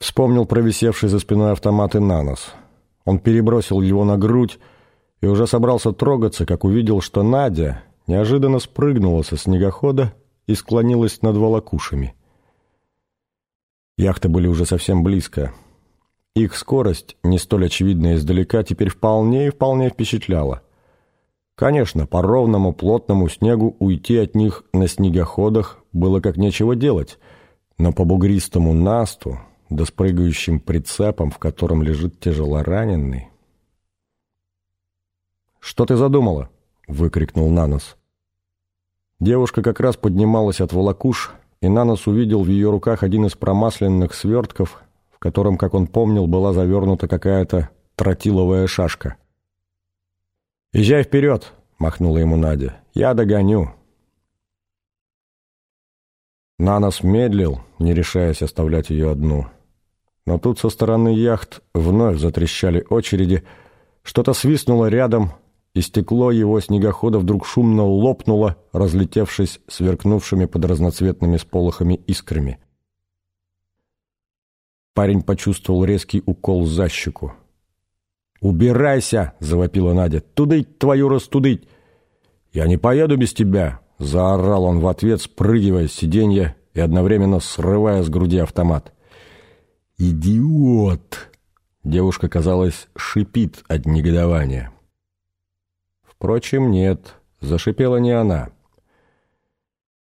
Вспомнил провисевший за спиной автомат и Нанос. Он перебросил его на грудь и уже собрался трогаться, как увидел, что Надя неожиданно спрыгнула со снегохода и склонилась над волокушами. Яхты были уже совсем близко. Их скорость, не столь очевидная издалека, теперь вполне и вполне впечатляла. Конечно, по ровному плотному снегу уйти от них на снегоходах было как нечего делать, но по бугристому насту, да с прыгающим прицепом, в котором лежит тяжелораненый... «Что ты задумала?» — выкрикнул Нанос. Девушка как раз поднималась от волокуш, и Нанос увидел в ее руках один из промасленных свертков, в котором, как он помнил, была завернута какая-то тротиловая шашка. «Езжай вперед!» — махнула ему Надя. «Я догоню!» Нанос медлил, не решаясь оставлять ее одну. Но тут со стороны яхт вновь затрещали очереди, что-то свистнуло рядом — и стекло его снегохода вдруг шумно лопнуло, разлетевшись сверкнувшими под разноцветными сполохами искрами. Парень почувствовал резкий укол за щеку. «Убирайся!» — завопила Надя. «Тудыть твою растудыть!» «Я не поеду без тебя!» — заорал он в ответ, спрыгивая с сиденья и одновременно срывая с груди автомат. «Идиот!» Девушка, казалось, шипит от негодования. Впрочем, нет, зашипела не она.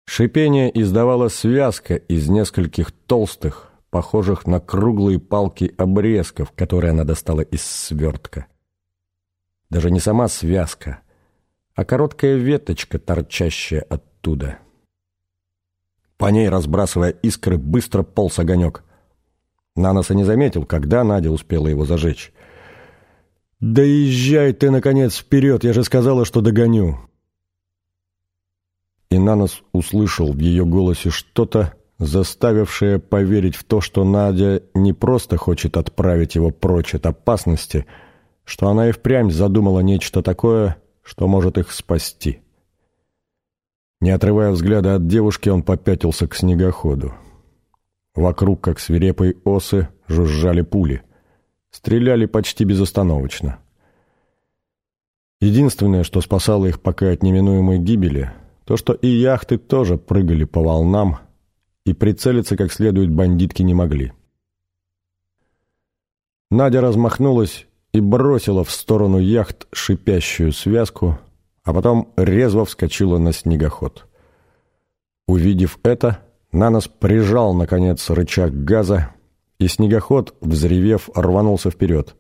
Шипение издавала связка из нескольких толстых, похожих на круглые палки обрезков, которые она достала из свертка. Даже не сама связка, а короткая веточка, торчащая оттуда. По ней, разбрасывая искры, быстро полз огонек. Наноса не заметил, когда Надя успела его зажечь. «Да езжай ты, наконец, вперед! Я же сказала, что догоню!» И Нанос услышал в ее голосе что-то, заставившее поверить в то, что Надя не просто хочет отправить его прочь от опасности, что она и впрямь задумала нечто такое, что может их спасти. Не отрывая взгляда от девушки, он попятился к снегоходу. Вокруг, как свирепые осы, жужжали пули — Стреляли почти безостановочно. Единственное, что спасало их пока от неминуемой гибели, то, что и яхты тоже прыгали по волнам, и прицелиться как следует бандитки не могли. Надя размахнулась и бросила в сторону яхт шипящую связку, а потом резво вскочила на снегоход. Увидев это, Нанос прижал, наконец, рычаг газа и снегоход, взревев, рванулся вперед.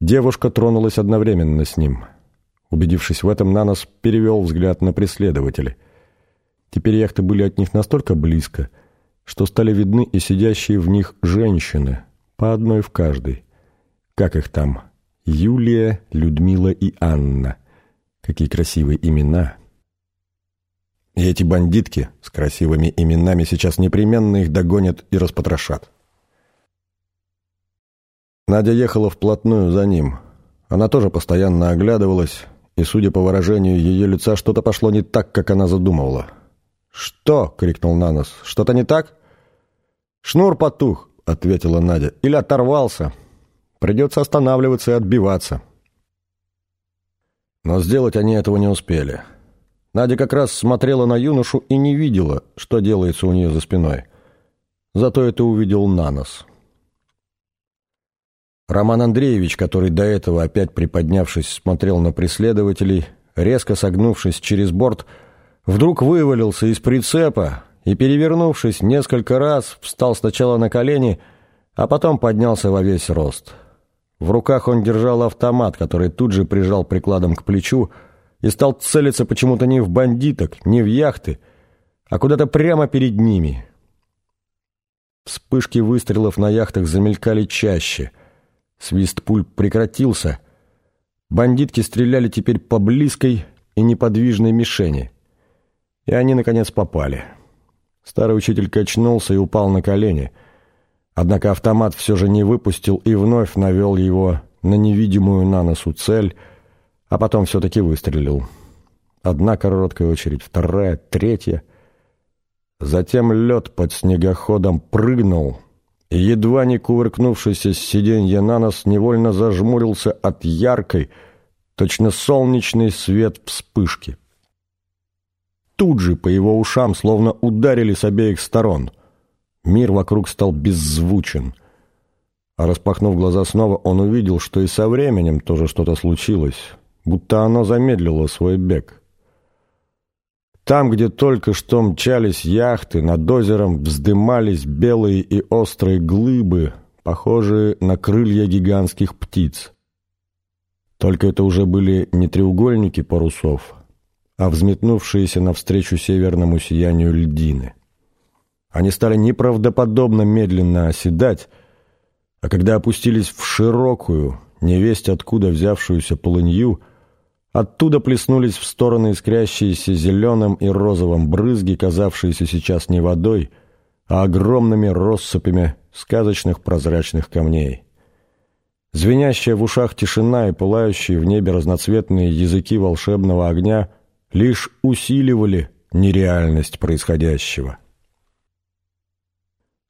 Девушка тронулась одновременно с ним. Убедившись в этом, Нанос перевел взгляд на преследователей. Теперь яхты были от них настолько близко, что стали видны и сидящие в них женщины, по одной в каждой. Как их там? Юлия, Людмила и Анна. Какие красивые имена. И эти бандитки с красивыми именами сейчас непременно их догонят и распотрошат. Надя ехала вплотную за ним. Она тоже постоянно оглядывалась, и, судя по выражению ее лица, что-то пошло не так, как она задумывала. «Что?» — крикнул Нанос. «Что-то не так?» «Шнур потух», — ответила Надя. «Или оторвался. Придется останавливаться и отбиваться». Но сделать они этого не успели. Надя как раз смотрела на юношу и не видела, что делается у нее за спиной. Зато это увидел Нанос. Роман Андреевич, который до этого, опять приподнявшись, смотрел на преследователей, резко согнувшись через борт, вдруг вывалился из прицепа и, перевернувшись несколько раз, встал сначала на колени, а потом поднялся во весь рост. В руках он держал автомат, который тут же прижал прикладом к плечу и стал целиться почему-то не в бандиток, не в яхты, а куда-то прямо перед ними. Вспышки выстрелов на яхтах замелькали чаще — Свист пуль прекратился. Бандитки стреляли теперь по близкой и неподвижной мишени. И они, наконец, попали. Старый учитель качнулся и упал на колени. Однако автомат все же не выпустил и вновь навел его на невидимую на носу цель, а потом все-таки выстрелил. Одна короткая очередь, вторая, третья. Затем лед под снегоходом прыгнул — и, едва не кувыркнувшийся с сиденья на нос, невольно зажмурился от яркой, точно солнечный свет вспышки. Тут же по его ушам словно ударили с обеих сторон. Мир вокруг стал беззвучен. А распахнув глаза снова, он увидел, что и со временем тоже что-то случилось, будто оно замедлило свой бег. Там, где только что мчались яхты, над озером вздымались белые и острые глыбы, похожие на крылья гигантских птиц. Только это уже были не треугольники парусов, а взметнувшиеся навстречу северному сиянию льдины. Они стали неправдоподобно медленно оседать, а когда опустились в широкую, невесть откуда взявшуюся полынью, Оттуда плеснулись в стороны искрящиеся зеленым и розовым брызги, казавшиеся сейчас не водой, а огромными россыпями сказочных прозрачных камней. Звенящая в ушах тишина и пылающие в небе разноцветные языки волшебного огня лишь усиливали нереальность происходящего.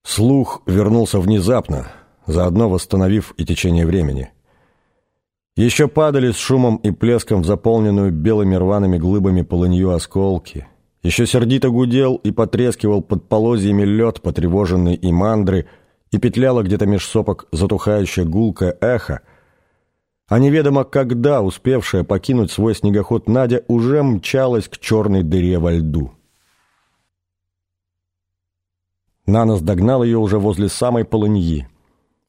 Слух вернулся внезапно, заодно восстановив и течение времени – еще падали с шумом и плеском в заполненную белыми рваными глыбами полынью осколки. Еще сердито гудел и потрескивал под полозьями лед, потревоженный и мандры, и петляла где-то меж сопок затухающая гулкое эхо, а неведомо когда успевшая покинуть свой снегоход Надя уже мчалась к черной дыре во льду. Нанос догнал ее уже возле самой полыньи.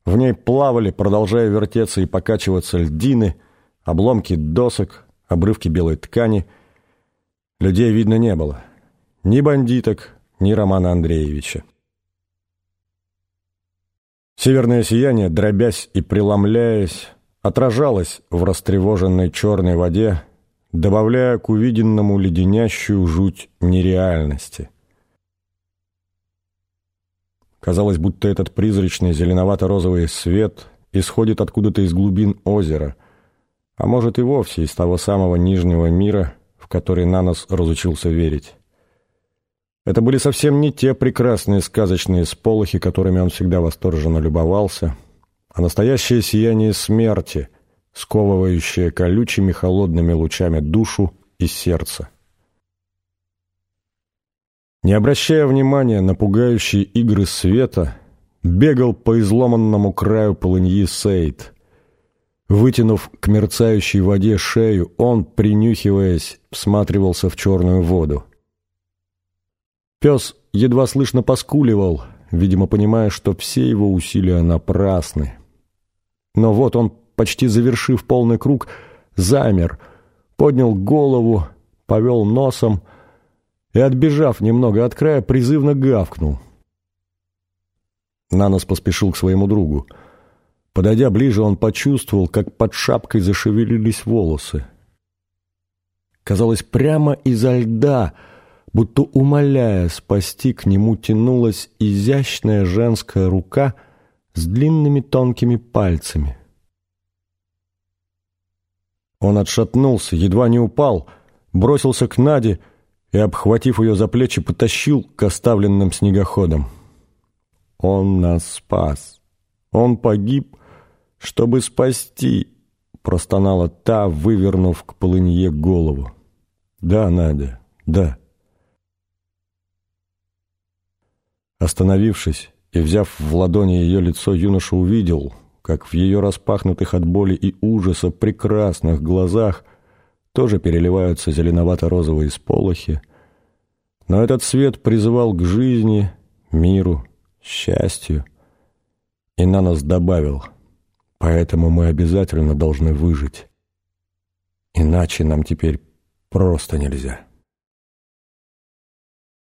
В ней плавали, продолжая вертеться и покачиваться льдины, обломки досок, обрывки белой ткани. Людей видно не было. Ни бандиток, ни Романа Андреевича. Северное сияние, дробясь и преломляясь, отражалось в растревоженной черной воде, добавляя к увиденному леденящую жуть нереальности — Казалось, будто этот призрачный зеленовато-розовый свет исходит откуда-то из глубин озера, а может и вовсе из того самого нижнего мира, в который Нанос разучился верить. Это были совсем не те прекрасные сказочные сполохи, которыми он всегда восторженно любовался, а настоящее сияние смерти, сковывающее колючими холодными лучами душу и сердце. Не обращая внимания на пугающие игры света, бегал по изломанному краю полыньи Сейд. Вытянув к мерцающей воде шею, он, принюхиваясь, всматривался в черную воду. Пес едва слышно поскуливал, видимо, понимая, что все его усилия напрасны. Но вот он, почти завершив полный круг, замер, поднял голову, повел носом — и, отбежав немного от края, призывно гавкнул. Нанос поспешил к своему другу. Подойдя ближе, он почувствовал, как под шапкой зашевелились волосы. Казалось, прямо изо льда, будто умоляя спасти, к нему тянулась изящная женская рука с длинными тонкими пальцами. Он отшатнулся, едва не упал, бросился к Наде и, обхватив ее за плечи, потащил к оставленным снегоходам. «Он нас спас! Он погиб, чтобы спасти!» — простонала та, вывернув к полынье голову. «Да, Надя, да». Остановившись и взяв в ладони ее лицо, юноша увидел, как в ее распахнутых от боли и ужаса прекрасных глазах тоже переливаются зеленовато-розовые сполохи, но этот свет призывал к жизни, миру, счастью. И на нас добавил, поэтому мы обязательно должны выжить. Иначе нам теперь просто нельзя.